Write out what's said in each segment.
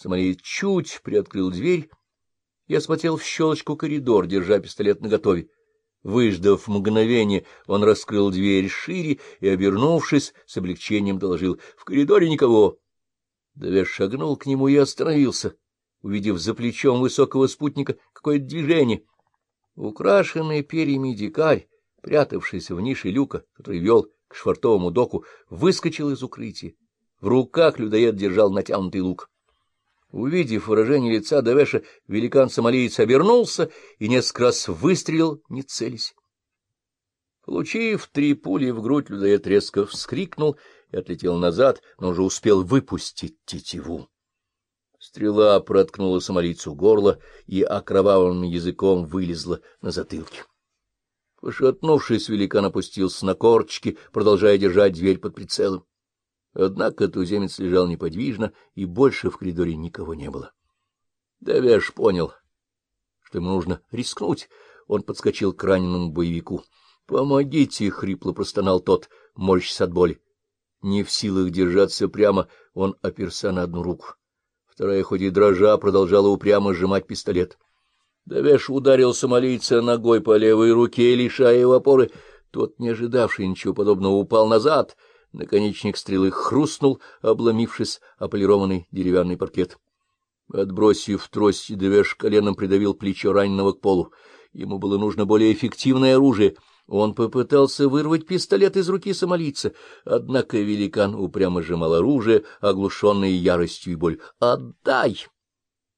Сомали чуть приоткрыл дверь и осмотрел в щелочку коридор, держа пистолет наготове. Выждав мгновение, он раскрыл дверь шире и, обернувшись, с облегчением доложил — в коридоре никого. Давид шагнул к нему и остановился, увидев за плечом высокого спутника какое-то движение. Украшенный перьями дикарь, прятавшийся в нише люка, который вел к швартовому доку, выскочил из укрытия. В руках людоед держал натянутый лук. Увидев выражение лица Давеша, великан-сомалиец обернулся и несколько раз выстрелил, не целясь. Получив три пули в грудь, людоед резко вскрикнул и отлетел назад, но уже успел выпустить тетиву. Стрела проткнула сомалийцу горло и окровавленным языком вылезла на затылке. Пошатнувшись, великан опустился на корчики, продолжая держать дверь под прицелом. Однако туземец лежал неподвижно, и больше в коридоре никого не было. Давеш понял, что ему нужно рискнуть. Он подскочил к раненому боевику. — Помогите! — хрипло простонал тот, морщась от боли. Не в силах держаться прямо, он оперся на одну руку. Вторая, хоть и дрожа, продолжала упрямо сжимать пистолет. Давеш ударил сомалийца ногой по левой руке, лишая его опоры. Тот, не ожидавший ничего подобного, упал назад — Наконечник стрелы хрустнул, обломившись о полированный деревянный паркет. Отбросив трость, Девеш коленом придавил плечо раненого к полу. Ему было нужно более эффективное оружие. Он попытался вырвать пистолет из руки сомалийца, однако великан упрямо сжимал оружие, оглушенное яростью и боль. «Отдай!»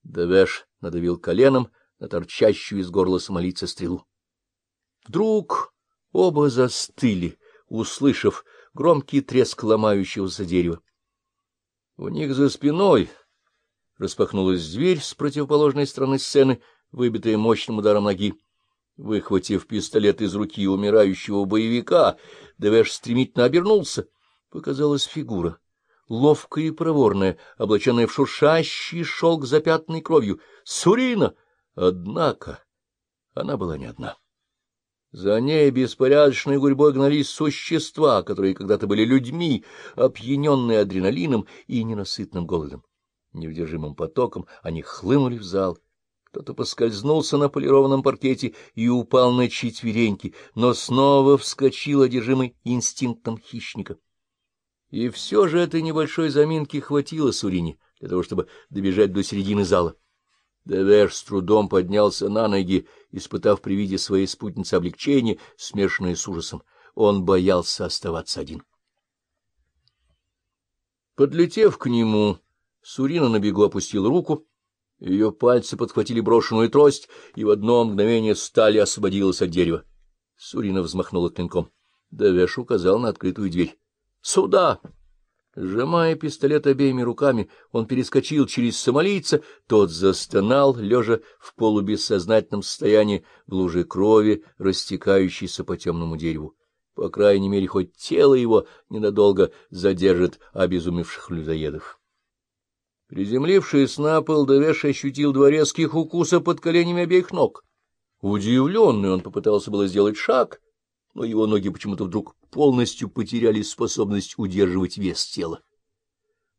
Девеш надавил коленом на торчащую из горла сомалийца стрелу. Вдруг оба застыли, услышав громкий треск ломающегося дерева. У них за спиной распахнулась дверь с противоположной стороны сцены, выбитая мощным ударом ноги. Выхватив пистолет из руки умирающего боевика, Девеш стремительно обернулся. Показалась фигура, ловкая и проворная, облаченная в шуршащий шелк, запятнанный кровью. Сурина! Однако она была не одна. За ней беспорядочной гурьбой гнались существа, которые когда-то были людьми, опьяненные адреналином и ненасытным голодом. Невдержимым потоком они хлынули в зал. Кто-то поскользнулся на полированном паркете и упал на четвереньки, но снова вскочил, одержимый инстинктом хищника. И все же этой небольшой заминки хватило Сурине для того, чтобы добежать до середины зала. Девеш с трудом поднялся на ноги, испытав при виде своей спутницы облегчение, смешанное с ужасом. Он боялся оставаться один. Подлетев к нему, Сурина на бегу опустила руку, ее пальцы подхватили брошенную трость, и в одно мгновение стали освободилась от дерева. Сурина взмахнула клинком. Девеш указал на открытую дверь. — Сюда! Сжимая пистолет обеими руками, он перескочил через сомалийца, тот застонал, лежа в полубессознательном состоянии в луже крови, растекающейся по темному дереву. По крайней мере, хоть тело его ненадолго задержит обезумевших людоедов. Приземлившись на пол, Давеш ощутил два резких укуса под коленями обеих ног. Удивленный, он попытался было сделать шаг, но его ноги почему-то вдруг полностью потеряли способность удерживать вес тела.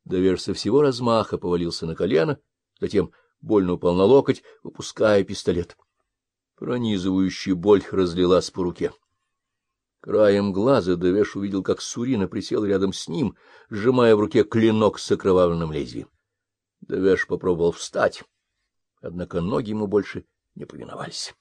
Довер со всего размаха повалился на колено, затем больно упал на локоть, выпуская пистолет. Пронизывающая боль разлилась по руке. Краем глаза Девеш увидел, как Сурина присел рядом с ним, сжимая в руке клинок с окровавленным лезвием. Девеш попробовал встать, однако ноги ему больше не повиновались.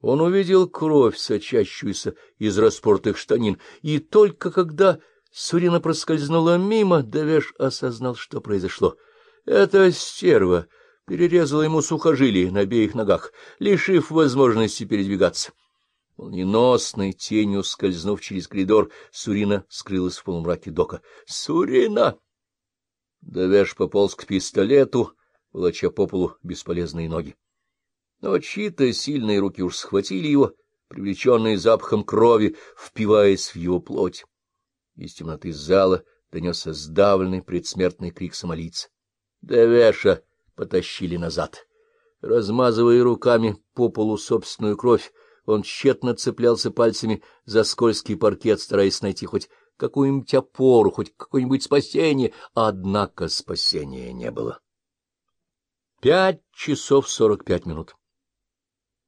Он увидел кровь, сочащуюся из распортых штанин, и только когда Сурина проскользнула мимо, Давеш осознал, что произошло. Эта стерва перерезала ему сухожилия на обеих ногах, лишив возможности передвигаться. Молниеносной тенью скользнув через коридор, Сурина скрылась в полумраке дока. «Сурина!» Давеш пополз к пистолету, волоча по полу бесполезные ноги но чьи-то сильные руки уж схватили его, привлеченные запахом крови, впиваясь в его плоть. Из темноты зала донесся сдавленный предсмертный крик сомалийца. Девеша потащили назад. Размазывая руками по полу собственную кровь, он тщетно цеплялся пальцами за скользкий паркет, стараясь найти хоть какую-нибудь опору, хоть какое-нибудь спасение, однако спасения не было. Пять часов сорок пять минут.